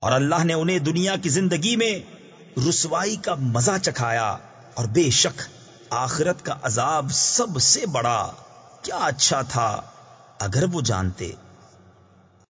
اور اللہ نے انہیں دنیا کی زندگی میں رسوائی کا مزہ چکھایا اور بے شک آخرت کا عذاب سب سے بڑا، کیا اچھا تھا، اگر وہ جانتے۔